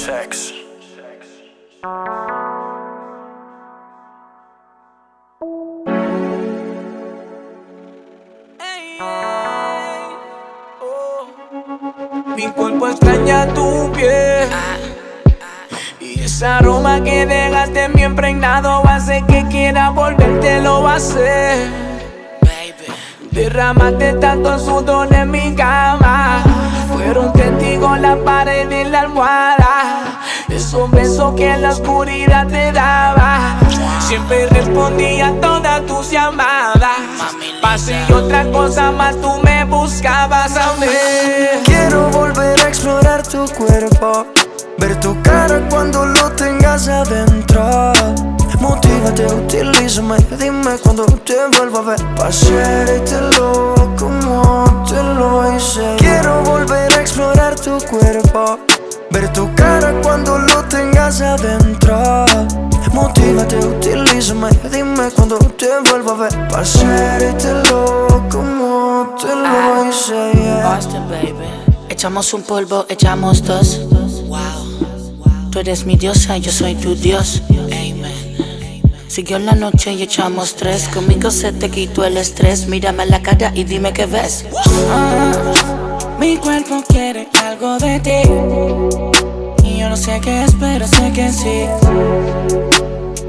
sex. Mi cuerpo extraña tu piel. Y ese aroma que dejaste en mi impregnado hace que quiera volverte, lo va a hacer. Derramaste tanto sudor en mi cama. Fueron testigos la pared y la almohada. Esos besos que en la oscuridad te daba. Siempre respondía a todas tus llamadas. Pase y otra cosa más, tú me buscabas a mí. Quiero volver a explorar tu cuerpo. Ver tu cara cuando lo tengas adentro. Motívate, utilízame, dime cuando te vuelvo a ver. Pa' hacértelo como te lo hice. Quiero volver a explorar tu cuerpo. Ver tu cara cuando lo tengas adentro. Motívate, utilízame, dime cuando te vuelvo a ver. Pa' hacértelo como te lo hice. Austin, baby. Echamos un polvo, echamos dos. Wow. Tú eres mi diosa, yo soy tu dios. Amen. Siguió la noche y echamos tres. Conmigo se te quitó el estrés. Mírame la cara y dime qué ves. Ah, mi cuerpo quiere algo de ti. Y yo no sé qué es, pero sé que sí.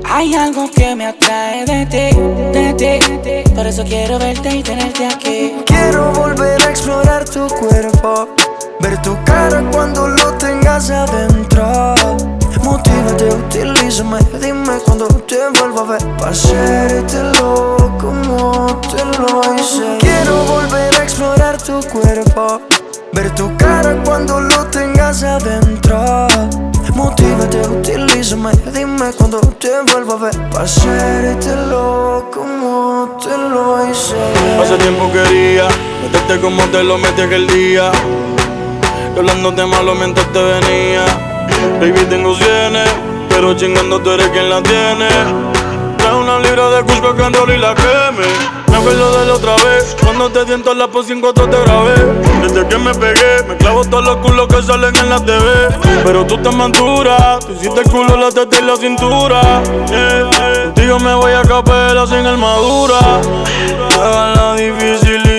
Hay algo que me atrae de ti, de ti. Por eso quiero verte y tenerte aquí. Quiero volver a explorar tu cuerpo. Ver tu cara cuando lo tengas adentro. Motívate, utilízame, dime cuando te vuelvo a ver. Pa' como te lo hice. Quiero volver a explorar tu cuerpo. Ver tu cara cuando lo tengas adentro. Motívate, utilízame, dime cuando te vuelvo a ver. Pa' hacértelo como te lo hice. Hace tiempo quería meterte como te lo metí aquel día. Y hablándote malo mientras te venía. Baby, tengo cienes, pero chingando tú eres quien la tiene. Trae una libra de Cusco que y la queme. Me acuerdo de la otra vez, cuando te siento en la pos 5 te grabé. Desde que me pegué, me clavo todos los culos que salen en la TV. Pero tú te manturas, tú hiciste el culo, la teta y la cintura. Yeah. Contigo me voy a capela sin armadura. Hágala difícil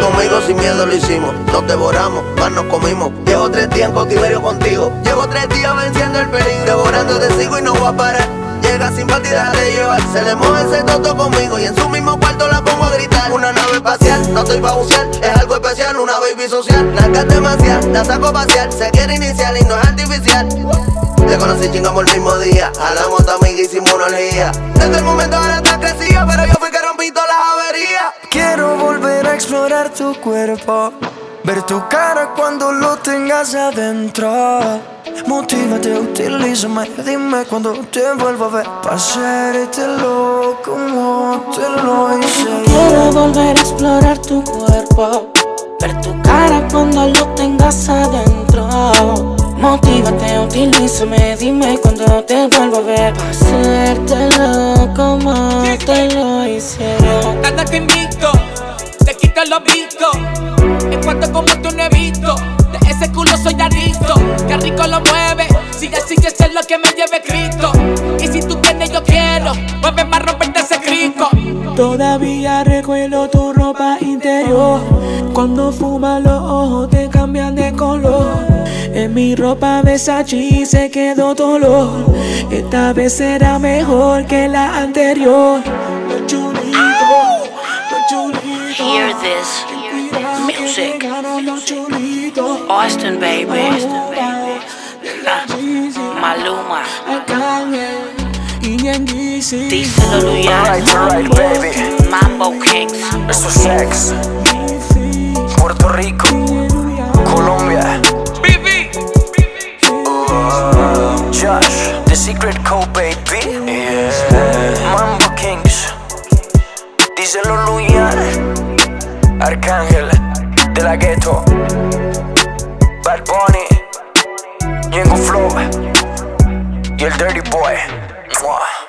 Conmigo sin miedo, lo hicimos. Nos devoramos, más nos comimos. Llevo tres días en cautiverio contigo. Llevo tres días venciendo el peligro. Devorando te sigo y no voy a parar. Llega sin partida de llevar. Se le moja ese toto conmigo y en su mismo cuarto la pongo a gritar. Una nave espacial, no estoy pa' bucear. Es algo especial, una baby social. Nalgas demasiado, la saco pasear. Se quiere iniciar y no es artificial. Te conocí, chingamos el mismo día. Jalamos tu amiga, hicimos una orgía. Desde el momento ahora estás crecida, pero yo fui que rompí todas las explorar tu cuerpo. Ver tu cara cuando lo tengas adentro. Motívate, utilízame, dime cuando te vuelvo a ver. Pa' hacértelo como te lo hice. Quiero volver a explorar tu cuerpo. Ver tu cara cuando lo tengas adentro. Motívate, utilízame, dime cuando te vuelvo a ver. Pa' hacértelo como te lo hicieron. Nada te invito, quito lo visto. En cuanto como tú no he visto, de ese culo soy adicto. Que rico lo mueve, sigue, sigue, es lo que me lleve Cristo. Y si tú tienes, yo quiero, mueve más romperte ese crico. Todavía recuerdo tu ropa interior. Cuando fumas los ojos te cambian de color. En mi ropa Versace se quedó dolor. Esta vez será mejor que la anterior. This music. Austin, baby. Ah, Maluma. Díselo, Luis. Alright, alright, baby. Mambo Kings. Eso es sex. Puerto Rico, Colombia. Uh, Josh, The Secret Code, baby. Yeah. Mambo Kings. Díselo, Luyan. Arcángel de la Ghetto. Bad Bunny. Yengo Flow. Y el Dirty Boy. Mua.